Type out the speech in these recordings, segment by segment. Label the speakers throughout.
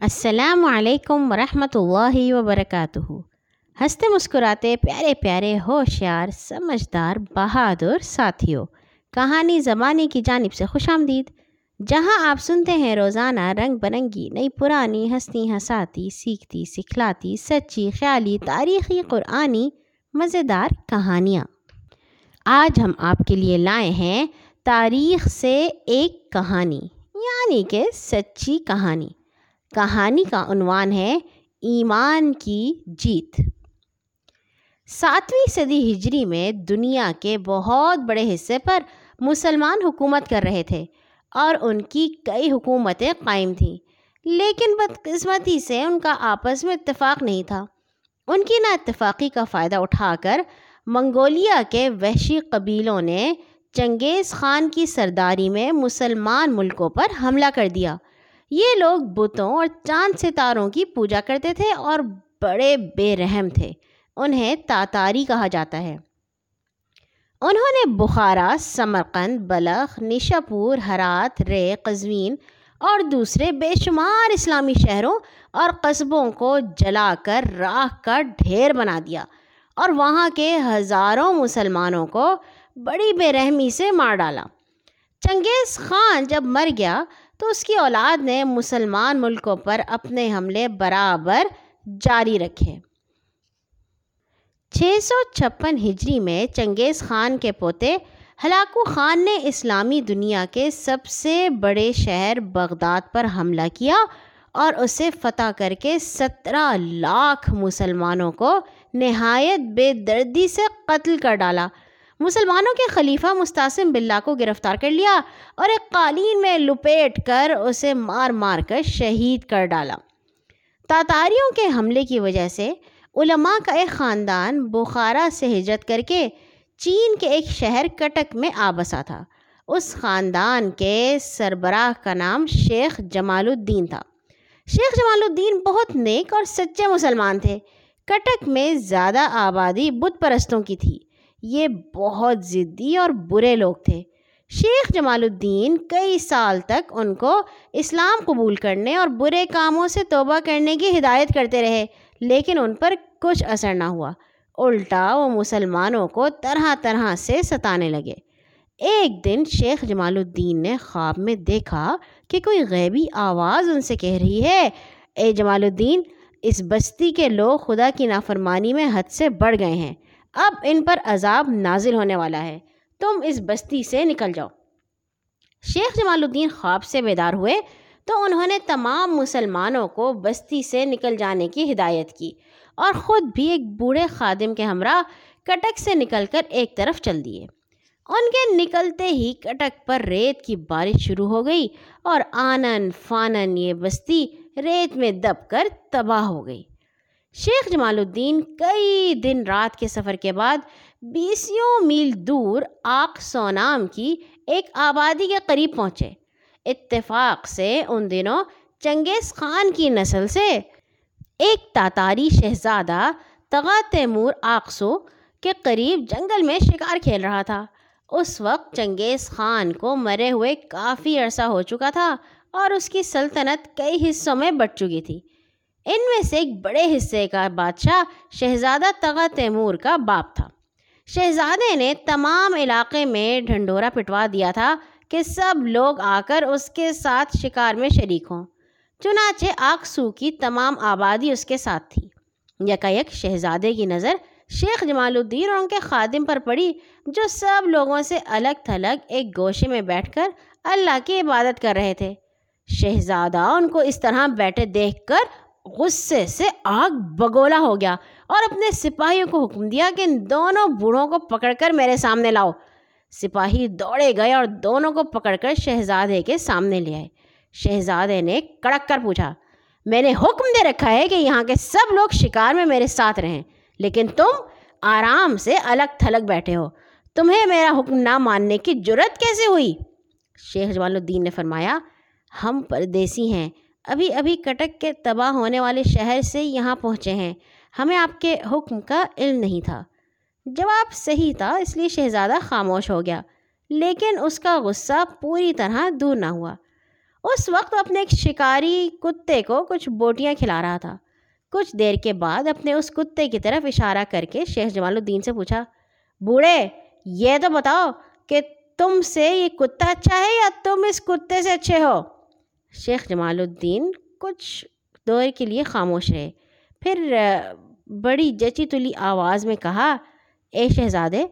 Speaker 1: السلام علیکم ورحمۃ اللہ وبرکاتہ ہنستے مسکراتے پیارے پیارے ہوشیار، سمجھدار، بہادر ساتھیوں کہانی زبانی کی جانب سے خوش آمدید۔ جہاں آپ سنتے ہیں روزانہ رنگ برنگی، نئی پرانی ہستی ہساتی سیکھتی، سکھلاتی، سچی، خیالی، تاریخی، قرآنی، مزیدار کہانیاں۔ آج ہم آپ کے لیے لائے ہیں تاریخ سے ایک کہانی یعنی کہ سچی کہانی۔ کہانی کا عنوان ہے ایمان کی جیت۔ ساتویں صدی ہجری میں دنیا کے بہت بڑے حصے پر مسلمان حکومت کر رہے تھے اور ان کی کئی حکومتیں قائم تھیں، لیکن بدقسمتی سے ان کا آپس میں اتفاق نہیں تھا۔ ان کی نا اتفاقی کا فائدہ اٹھا کر منگولیا کے وحشی قبیلوں نے چنگیز خان کی سرداری میں مسلمان ملکوں پر حملہ کر دیا۔ یہ لوگ بتوں اور چاند ستاروں کی پوجا کرتے تھے اور بڑے بے رحم تھے۔ انہیں تاتاری کہا جاتا ہے۔ انہوں نے بخارا، سمرقند، بلخ، نشاپور، ہرات رے قزوین اور دوسرے بے شمار اسلامی شہروں اور قصبوں کو جلا کر راکھ کا ڈھیر بنا دیا اور وہاں کے ہزاروں مسلمانوں کو بڑی بے رحمی سے مار ڈالا۔ چنگیز خان جب مر گیا تو اس کی اولاد نے مسلمان ملکوں پر اپنے حملے برابر جاری رکھے۔ چھ سو چھپن ہجری میں چنگیز خان کے پوتے ہلاکو خان نے اسلامی دنیا کے سب سے بڑے شہر بغداد پر حملہ کیا اور اسے فتح کر کے سترہ لاکھ مسلمانوں کو نہایت بے دردی سے قتل کر ڈالا۔ مسلمانوں کے خلیفہ مستعصم باللہ کو گرفتار کر لیا اور ایک قالین میں لپیٹ کر اسے مار مار کر شہید کر ڈالا۔ تاتاریوں کے حملے کی وجہ سے علماء کا ایک خاندان بخارا سے ہجرت کر کے چین کے ایک شہر کٹک میں آ بسا تھا۔ اس خاندان کے سربراہ کا نام شیخ جمال الدین تھا۔ شیخ جمال الدین بہت نیک اور سچے مسلمان تھے۔ کٹک میں زیادہ آبادی بت پرستوں کی تھی۔ یہ بہت ضدی اور برے لوگ تھے۔ شیخ جمال الدین کئی سال تک ان کو اسلام قبول کرنے اور برے کاموں سے توبہ کرنے کی ہدایت کرتے رہے، لیکن ان پر کچھ اثر نہ ہوا۔ الٹا وہ مسلمانوں کو طرح طرح سے ستانے لگے۔ ایک دن شیخ جمال الدین نے خواب میں دیکھا کہ کوئی غیبی آواز ان سے کہہ رہی ہے، اے جمال الدین، اس بستی کے لوگ خدا کی نافرمانی میں حد سے بڑھ گئے ہیں۔ اب ان پر عذاب نازل ہونے والا ہے۔ تم اس بستی سے نکل جاؤ۔ شیخ جمال الدین خواب سے بیدار ہوئے تو انہوں نے تمام مسلمانوں کو بستی سے نکل جانے کی ہدایت کی اور خود بھی ایک بوڑھے خادم کے ہمراہ کٹک سے نکل کر ایک طرف چل دیے۔ ان کے نکلتے ہی کٹک پر ریت کی بارش شروع ہو گئی اور آنن فانن یہ بستی ریت میں دب کر تباہ ہو گئی۔ شیخ جمال الدین کئی دن رات کے سفر کے بعد بیسیوں میل دور آق سونام کی ایک آبادی کے قریب پہنچے۔ اتفاق سے ان دنوں چنگیز خان کی نسل سے ایک تاتاری شہزادہ تغا تیمور آقسو کے قریب جنگل میں شکار کھیل رہا تھا۔ اس وقت چنگیز خان کو مرے ہوئے کافی عرصہ ہو چکا تھا اور اس کی سلطنت کئی حصوں میں بٹ چکی تھی۔ ان میں سے ایک بڑے حصے کا بادشاہ شہزادہ تغا تیمور کا باپ تھا۔ شہزادے نے تمام علاقے میں ڈھنڈورا پٹوا دیا تھا کہ سب لوگ آ کر اس کے ساتھ شکار میں شریک ہوں۔ چنانچہ آکسو کی تمام آبادی اس کے ساتھ تھی۔ یکا یک شہزادے کی نظر شیخ جمال الدین اور ان کے خادم پر پڑی، جو سب لوگوں سے الگ تھلگ ایک گوشے میں بیٹھ کر اللہ کی عبادت کر رہے تھے۔ شہزادہ ان کو اس طرح بیٹھے دیکھ کر غصے سے آگ بگولا ہو گیا اور اپنے سپاہیوں کو حکم دیا کہ ان دونوں بوڑھوں کو پکڑ کر میرے سامنے لاؤ۔ سپاہی دوڑے گئے اور دونوں کو پکڑ کر شہزادے کے سامنے لے آئے۔ شہزادے نے کڑک کر پوچھا، میں نے حکم دے رکھا ہے کہ یہاں کے سب لوگ شکار میں میرے ساتھ رہیں، لیکن تم آرام سے الگ تھلگ بیٹھے ہو۔ تمہیں میرا حکم نہ ماننے کی جرت کیسے ہوئی؟ شیخ جمال الدین نے فرمایا، ہم پردیسی ہیں۔ ابھی ابھی کٹک کے تباہ ہونے والے شہر سے یہاں پہنچے ہیں۔ ہمیں آپ کے حکم کا علم نہیں تھا۔ جواب صحیح تھا، اس لیے شہزادہ خاموش ہو گیا۔ لیکن اس کا غصہ پوری طرح دور نہ ہوا۔ اس وقت وہ اپنے ایک شکاری کتے کو کچھ بوٹیاں کھلا رہا تھا۔ کچھ دیر کے بعد اپنے اس کتے کی طرف اشارہ کر کے شیخ جمال الدین سے پوچھا، بوڑھے، یہ تو بتاؤ کہ تم سے یہ کتا اچھا ہے یا تم اس کتے سے اچھے ہو؟ شیخ جمال الدین کچھ دور کے لیے خاموش رہے۔ پھر بڑی جچی تلی آواز میں کہا، اے شہزادے،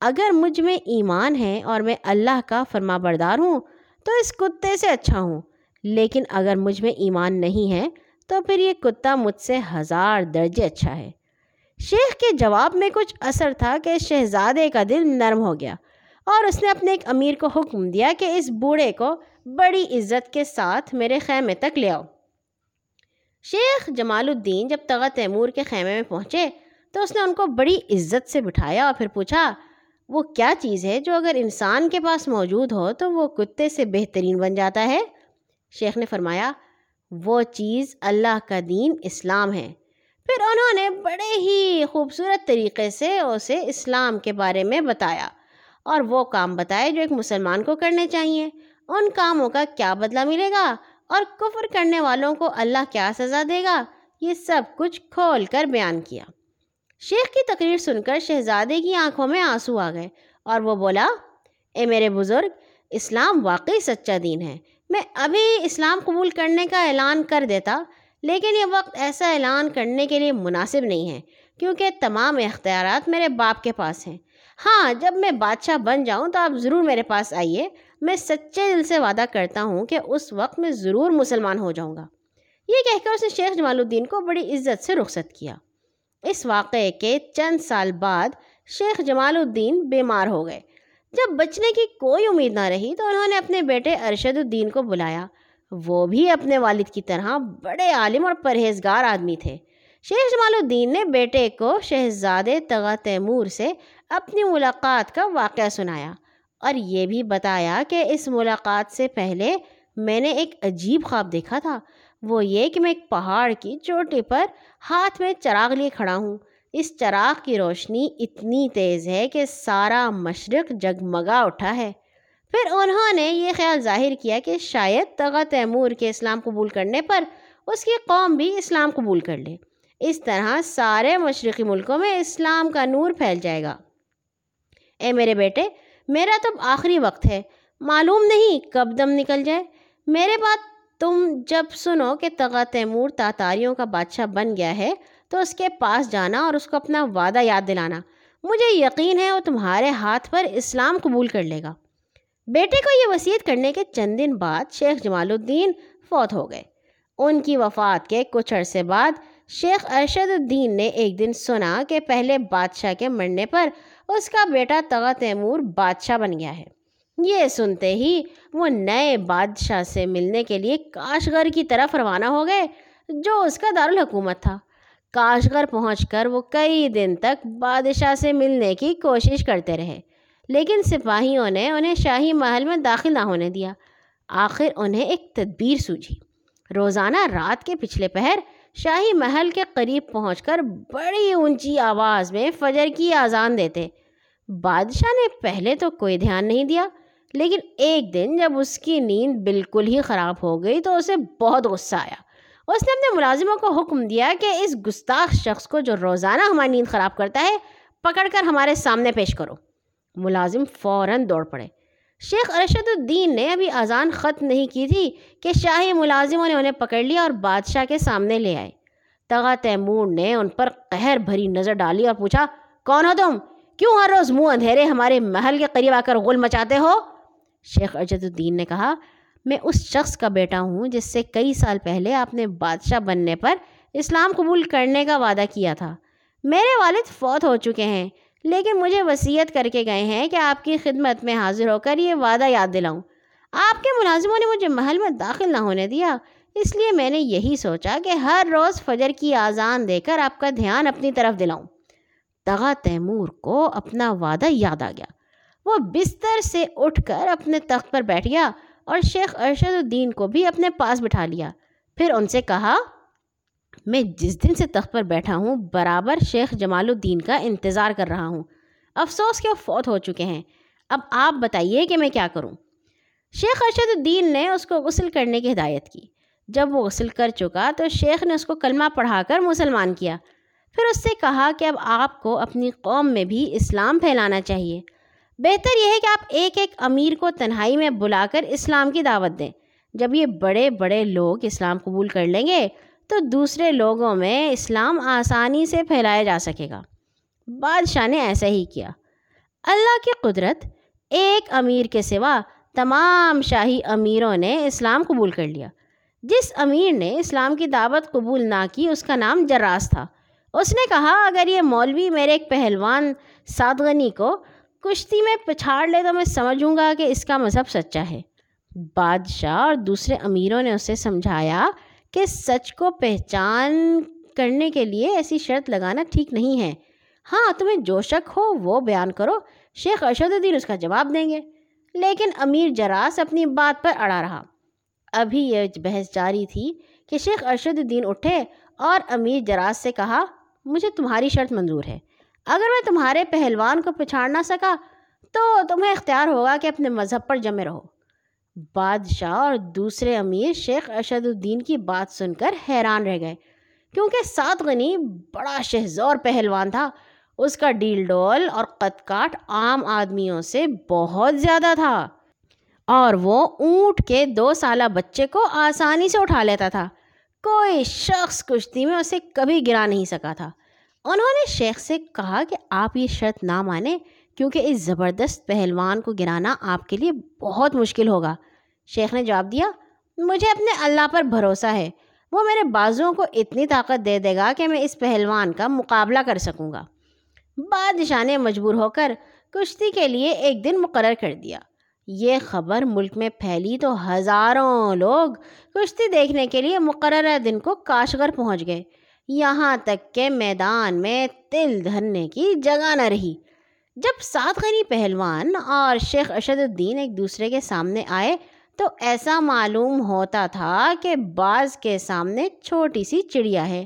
Speaker 1: اگر مجھ میں ایمان ہے اور میں اللہ کا فرما بردار ہوں، تو اس کتے سے اچھا ہوں۔ لیکن اگر مجھ میں ایمان نہیں ہے، تو پھر یہ کتا مجھ سے ہزار درجے اچھا ہے۔ شیخ کے جواب میں کچھ اثر تھا کہ شہزادے کا دل نرم ہو گیا اور اس نے اپنے ایک امیر کو حکم دیا کہ اس بوڑھے کو بڑی عزت کے ساتھ میرے خیمے تک لے آؤ۔ شیخ جمال الدین جب تغا تیمور کے خیمے میں پہنچے تو اس نے ان کو بڑی عزت سے بٹھایا اور پھر پوچھا، وہ کیا چیز ہے جو اگر انسان کے پاس موجود ہو تو وہ کتے سے بہترین بن جاتا ہے؟ شیخ نے فرمایا، وہ چیز اللہ کا دین اسلام ہے۔ پھر انہوں نے بڑے ہی خوبصورت طریقے سے اسے اسلام کے بارے میں بتایا اور وہ کام بتائے جو ایک مسلمان کو کرنے چاہیے۔ ان کاموں کا کیا بدلہ ملے گا اور کفر کرنے والوں کو اللہ کیا سزا دے گا؟ یہ سب کچھ کھول کر بیان کیا۔ شیخ کی تقریر سن کر شہزادے کی آنکھوں میں آنسو آ گئے اور وہ بولا، اے میرے بزرگ، اسلام واقعی سچا دین ہے۔ میں ابھی اسلام قبول کرنے کا اعلان کر دیتا، لیکن یہ وقت ایسا اعلان کرنے کے لیے مناسب نہیں ہے، کیونکہ تمام اختیارات میرے باپ کے پاس ہیں۔ ہاں جب میں بادشاہ بن جاؤں تو آپ ضرور میرے پاس آئیے۔ میں سچے دل سے وعدہ کرتا ہوں کہ اس وقت میں ضرور مسلمان ہو جاؤں گا۔ یہ کہہ کر اس نے شیخ جمال الدین کو بڑی عزت سے رخصت کیا۔ اس واقعے کے چند سال بعد شیخ جمال الدین بیمار ہو گئے۔ جب بچنے کی کوئی امید نہ رہی تو انہوں نے اپنے بیٹے ارشد الدین کو بلایا۔ وہ بھی اپنے والد کی طرح بڑے عالم اور پرہیزگار آدمی تھے۔ شیخ جمال الدین نے بیٹے کو شہزادے تغا تیمور سے اپنی ملاقات کا واقعہ سنایا۔ اور یہ بھی بتایا کہ اس ملاقات سے پہلے میں نے ایک عجیب خواب دیکھا تھا۔ وہ یہ کہ میں ایک پہاڑ کی چوٹی پر ہاتھ میں چراغ لیے کھڑا ہوں۔ اس چراغ کی روشنی اتنی تیز ہے کہ سارا مشرق جگمگا اٹھا ہے۔ پھر انہوں نے یہ خیال ظاہر کیا کہ شاید تغا تیمور کے اسلام قبول کرنے پر اس کی قوم بھی اسلام قبول کر لے۔ اس طرح سارے مشرقی ملکوں میں اسلام کا نور پھیل جائے گا۔ اے میرے بیٹے میرا تو آخری وقت ہے۔ معلوم نہیں کب دم نکل جائے۔ میرے بات تم جب سنو کہ تغا تیمور تاتاریوں کا بادشاہ بن گیا ہے، تو اس کے پاس جانا اور اس کو اپنا وعدہ یاد دلانا۔ مجھے یقین ہے وہ تمہارے ہاتھ پر اسلام قبول کر لے گا۔ بیٹے کو یہ وصیت کرنے کے چند دن بعد شیخ جمال الدین فوت ہو گئے۔ ان کی وفات کے کچھ عرصے بعد شیخ ارشد الدین نے ایک دن سنا کہ پہلے بادشاہ کے مرنے پر اس کا بیٹا تغا تیمور بادشاہ بن گیا ہے۔ یہ سنتے ہی وہ نئے بادشاہ سے ملنے کے لیے کاشغر کی طرف روانہ ہو گئے، جو اس کا دارالحکومت تھا۔ کاشغر پہنچ کر وہ کئی دن تک بادشاہ سے ملنے کی کوشش کرتے رہے، لیکن سپاہیوں نے انہیں شاہی محل میں داخل نہ ہونے دیا۔ آخر انہیں ایک تدبیر سوجھی۔ روزانہ رات کے پچھلے پہر شاہی محل کے قریب پہنچ کر بڑی اونچی آواز میں فجر کی آزان دیتے۔ بادشاہ نے پہلے تو کوئی دھیان نہیں دیا، لیکن ایک دن جب اس کی نیند بالکل ہی خراب ہو گئی تو اسے بہت غصہ آیا۔ اس نے اپنے ملازموں کو حکم دیا کہ اس گستاخ شخص کو جو روزانہ ہماری نیند خراب کرتا ہے، پکڑ کر ہمارے سامنے پیش کرو۔ ملازم فوراً دوڑ پڑے۔ شیخ ارشد الدین نے ابھی اذان ختم نہیں کی تھی کہ شاہی ملازموں نے انہیں پکڑ لیا اور بادشاہ کے سامنے لے آئے۔ تغا تیمور نے ان پر قہر بھری نظر ڈالی اور پوچھا، کون ہو تم؟ کیوں ہر روز منہ اندھیرے ہمارے محل کے قریب آ کر غل مچاتے ہو؟ شیخ ارشد الدین نے کہا، میں اس شخص کا بیٹا ہوں جس سے کئی سال پہلے آپ نے بادشاہ بننے پر اسلام قبول کرنے کا وعدہ کیا تھا۔ میرے والد فوت ہو چکے ہیں۔ لیکن مجھے وصیت کر کے گئے ہیں کہ آپ کی خدمت میں حاضر ہو کر یہ وعدہ یاد دلاؤں۔ آپ کے ملازموں نے مجھے محل میں داخل نہ ہونے دیا۔ اس لیے میں نے یہی سوچا کہ ہر روز فجر کی آزان دے کر آپ کا دھیان اپنی طرف دلاؤں۔ تغا تیمور کو اپنا وعدہ یاد آ گیا۔ وہ بستر سے اٹھ کر اپنے تخت پر بیٹھ گیا اور شیخ ارشد الدین کو بھی اپنے پاس بٹھا لیا۔ پھر ان سے کہا میں جس دن سے تخت پر بیٹھا ہوں، برابر شیخ جمال الدین کا انتظار کر رہا ہوں۔ افسوس کہ وہ فوت ہو چکے ہیں۔ اب آپ بتائیے کہ میں کیا کروں؟ شیخ ارشد الدین نے اس کو غسل کرنے کی ہدایت کی۔ جب وہ غسل کر چکا تو شیخ نے اس کو کلمہ پڑھا کر مسلمان کیا۔ پھر اس سے کہا کہ اب آپ کو اپنی قوم میں بھی اسلام پھیلانا چاہیے۔ بہتر یہ ہے کہ آپ ایک ایک امیر کو تنہائی میں بلا کر اسلام کی دعوت دیں۔ جب یہ بڑے بڑے لوگ اسلام قبول کر لیں گے تو دوسرے لوگوں میں اسلام آسانی سے پھیلایا جا سکے گا۔ بادشاہ نے ایسا ہی کیا۔ اللہ کی قدرت ایک امیر کے سوا تمام شاہی امیروں نے اسلام قبول کر لیا۔ جس امیر نے اسلام کی دعوت قبول نہ کی، اس کا نام جراس تھا۔ اس نے کہا، اگر یہ مولوی میرے ایک پہلوان سادغنی کو کشتی میں پچھاڑ لے تو میں سمجھوں گا کہ اس کا مذہب سچا ہے۔ بادشاہ اور دوسرے امیروں نے اسے سمجھایا کہ سچ کو پہچان کرنے کے لیے ایسی شرط لگانا ٹھیک نہیں ہے۔ ہاں تمہیں جو شک ہو وہ بیان کرو۔ شیخ ارشد الدین اس کا جواب دیں گے۔ لیکن امیر جراس اپنی بات پر اڑا رہا۔ ابھی یہ بحث جاری تھی کہ شیخ ارشد الدین اٹھے اور امیر جراس سے کہا، مجھے تمہاری شرط منظور ہے۔ اگر میں تمہارے پہلوان کو پچھاڑ نہ سکا، تو تمہیں اختیار ہوگا کہ اپنے مذہب پر جمے رہو۔ بادشاہ اور دوسرے امیر شیخ ارشد الدین کی بات سن کر حیران رہ گئے۔ کیونکہ سات غنی بڑا شہزور پہلوان تھا، اس کا ڈیل ڈول اور قد کاٹ عام آدمیوں سے بہت زیادہ تھا۔ اور وہ اونٹ کے دو سالہ بچے کو آسانی سے اٹھا لیتا تھا۔ کوئی شخص کشتی میں اسے کبھی گرا نہیں سکا تھا۔ انہوں نے شیخ سے کہا کہ آپ یہ شرط نہ مانیں کیونکہ اس زبردست پہلوان کو گرانا آپ کے لیے بہت مشکل ہوگا۔ شیخ نے جواب دیا، مجھے اپنے اللہ پر بھروسہ ہے۔ وہ میرے بازوؤں کو اتنی طاقت دے دے گا کہ میں اس پہلوان کا مقابلہ کر سکوں گا۔ بادشاہ نے مجبور ہو کر کشتی کے لیے ایک دن مقرر کر دیا۔ یہ خبر ملک میں پھیلی تو ہزاروں لوگ کشتی دیکھنے کے لیے مقررہ دن کو کاشغر پہنچ گئے۔ یہاں تک کہ میدان میں تل دھرنے کی جگہ نہ رہی۔ جب سات غنی پہلوان اور شیخ اشد الدین ایک دوسرے کے سامنے آئے تو ایسا معلوم ہوتا تھا کہ بعض کے سامنے چھوٹی سی چڑیا ہے۔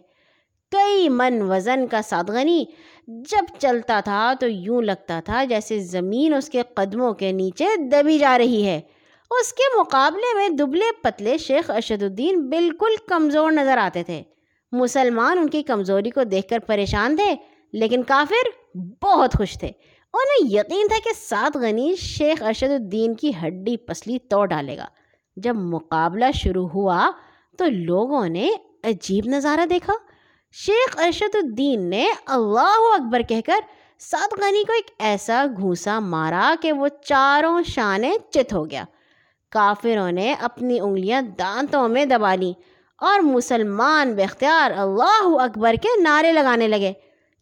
Speaker 1: کئی من وزن کا سادغنی جب چلتا تھا تو یوں لگتا تھا جیسے زمین اس کے قدموں کے نیچے دبی جا رہی ہے۔ اس کے مقابلے میں دبلے پتلے شیخ ارشد الدین بالکل کمزور نظر آتے تھے۔ مسلمان ان کی کمزوری کو دیکھ کر پریشان تھے، لیکن کافر بہت خوش تھے۔ انہیں یقین تھا کہ سات غنی شیخ ارشد الدین کی ہڈی پسلی توڑ ڈالے گا۔ جب مقابلہ شروع ہوا تو لوگوں نے عجیب نظارہ دیکھا۔ شیخ ارشد الدین نے اللہ اکبر کہہ کر سات غنی کو ایک ایسا گھوسا مارا کہ وہ چاروں شانے چت ہو گیا۔ کافروں نے اپنی انگلیاں دانتوں میں دبا لیں اور مسلمان بختیار اللہ اکبر کے نعرے لگانے لگے۔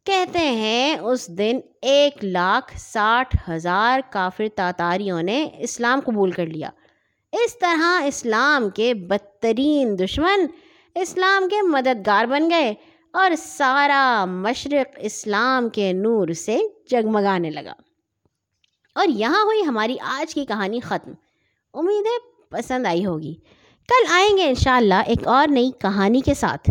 Speaker 1: کہتے ہیں اس دن ایک لاکھ ساٹھ ہزار کافر تاتاریوں نے اسلام قبول کر لیا۔ اس طرح اسلام کے بدترین دشمن اسلام کے مددگار بن گئے اور سارا مشرق اسلام کے نور سے جگمگانے لگا۔ اور یہاں ہوئی ہماری آج کی کہانی ختم۔ امید ہے پسند آئی ہوگی۔ کل آئیں گے انشاءاللہ ایک اور نئی کہانی کے ساتھ۔